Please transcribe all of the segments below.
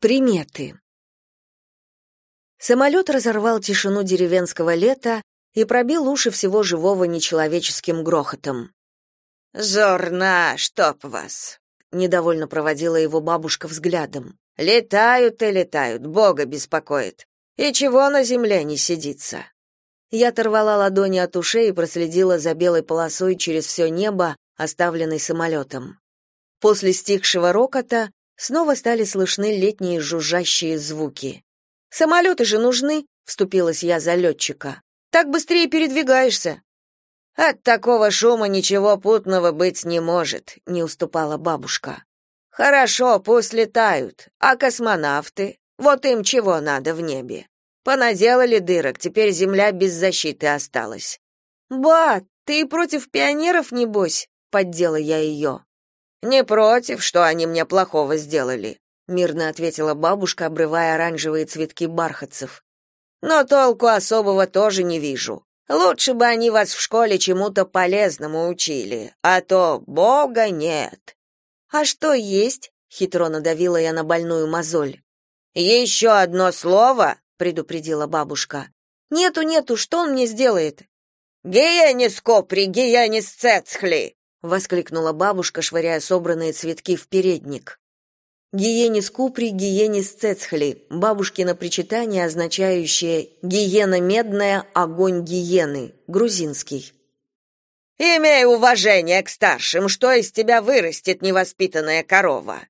Приметы. Самолет разорвал тишину деревенского лета и пробил уши всего живого нечеловеческим грохотом. «Зорна, чтоб вас!» — недовольно проводила его бабушка взглядом. «Летают и летают, Бога беспокоит. И чего на земле не сидится?» Я оторвала ладони от ушей и проследила за белой полосой через все небо, оставленной самолетом. После стихшего рокота снова стали слышны летние жужжащие звуки. «Самолеты же нужны», — вступилась я за летчика. «Так быстрее передвигаешься». «От такого шума ничего путного быть не может», — не уступала бабушка. «Хорошо, пусть летают, а космонавты? Вот им чего надо в небе? Понаделали дырок, теперь земля без защиты осталась». «Ба, ты против пионеров, небось?» — поддела я ее. Не против, что они мне плохого сделали, мирно ответила бабушка, обрывая оранжевые цветки бархатцев. Но толку особого тоже не вижу. Лучше бы они вас в школе чему-то полезному учили, а то бога нет. А что есть? хитро надавила я на больную мозоль. «Еще одно слово, предупредила бабушка. Нету, нету, что он мне сделает? Гиенис копри, гиенис цецхли, воскликнула бабушка, швыряя собранные цветки в передник. Гиенис купри, гиенис цецхли, бабушкино причитание, означающее «гиена медная, огонь гиены», грузинский. «Имей уважение к старшим, что из тебя вырастет невоспитанная корова?»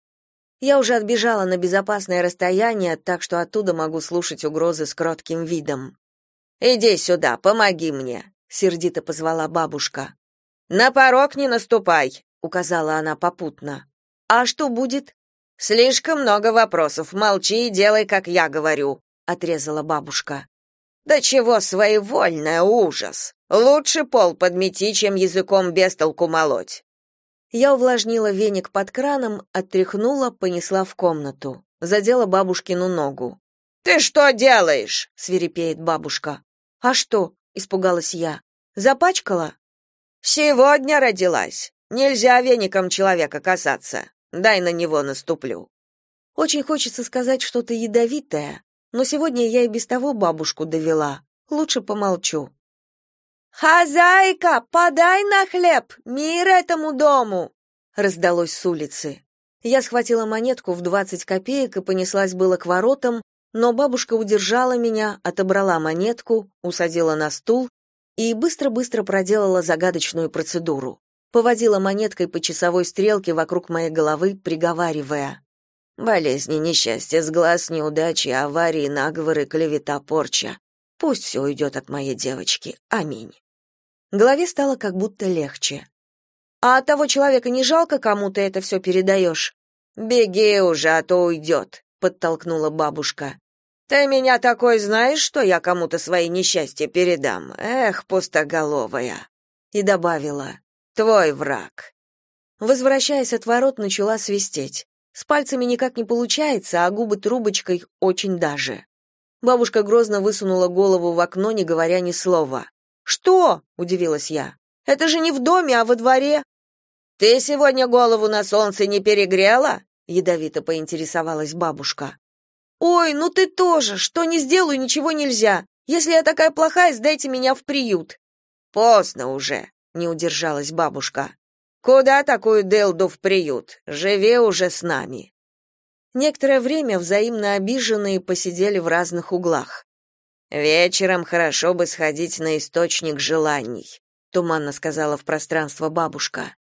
Я уже отбежала на безопасное расстояние, так что оттуда могу слушать угрозы с кротким видом. «Иди сюда, помоги мне», — сердито позвала бабушка. На порог не наступай, указала она попутно. А что будет? Слишком много вопросов. Молчи и делай, как я говорю, отрезала бабушка. Да чего своевольная ужас. Лучше пол подмети, чем языком без толку молоть. Я увлажнила веник под краном, оттряхнула, понесла в комнату. Задела бабушкину ногу. Ты что делаешь? свирепеет бабушка. А что? испугалась я. Запачкала? Сегодня родилась. Нельзя веником человека касаться. Дай на него наступлю. Очень хочется сказать что-то ядовитое, но сегодня я и без того бабушку довела. Лучше помолчу. Хозяйка, подай на хлеб, мир этому дому, раздалось с улицы. Я схватила монетку в двадцать копеек и понеслась было к воротам, но бабушка удержала меня, отобрала монетку, усадила на стул и быстро-быстро проделала загадочную процедуру. Поводила монеткой по часовой стрелке вокруг моей головы, приговаривая: "Болезни, несчастья, с глаз, неудачи, аварии, наговоры, клевета, порча. Пусть все уйдет от моей девочки. Аминь". Голове стало как будто легче. А того человека не жалко, кому ты это все передаешь?» «Беги уже, а то уйдет», — подтолкнула бабушка. Ты меня такой знаешь, что я кому-то свои несчастья передам. Эх, пустоголовая. И добавила: твой враг. Возвращаясь от ворот, начала свистеть. С пальцами никак не получается, а губы трубочкой очень даже. Бабушка грозно высунула голову в окно, не говоря ни слова. "Что?" удивилась я. "Это же не в доме, а во дворе". "Ты сегодня голову на солнце не перегрела?" ядовито поинтересовалась бабушка. Ой, ну ты тоже, что не сделаю, ничего нельзя. Если я такая плохая, сдайте меня в приют. Поздно уже, не удержалась бабушка. Куда такую делду в приют? Живи уже с нами. Некоторое время взаимно обиженные посидели в разных углах. Вечером хорошо бы сходить на источник желаний, туманно сказала в пространство бабушка.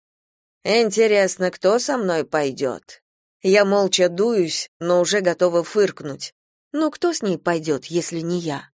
Интересно, кто со мной пойдет?» Я молча дуюсь, но уже готова фыркнуть. Ну кто с ней пойдет, если не я?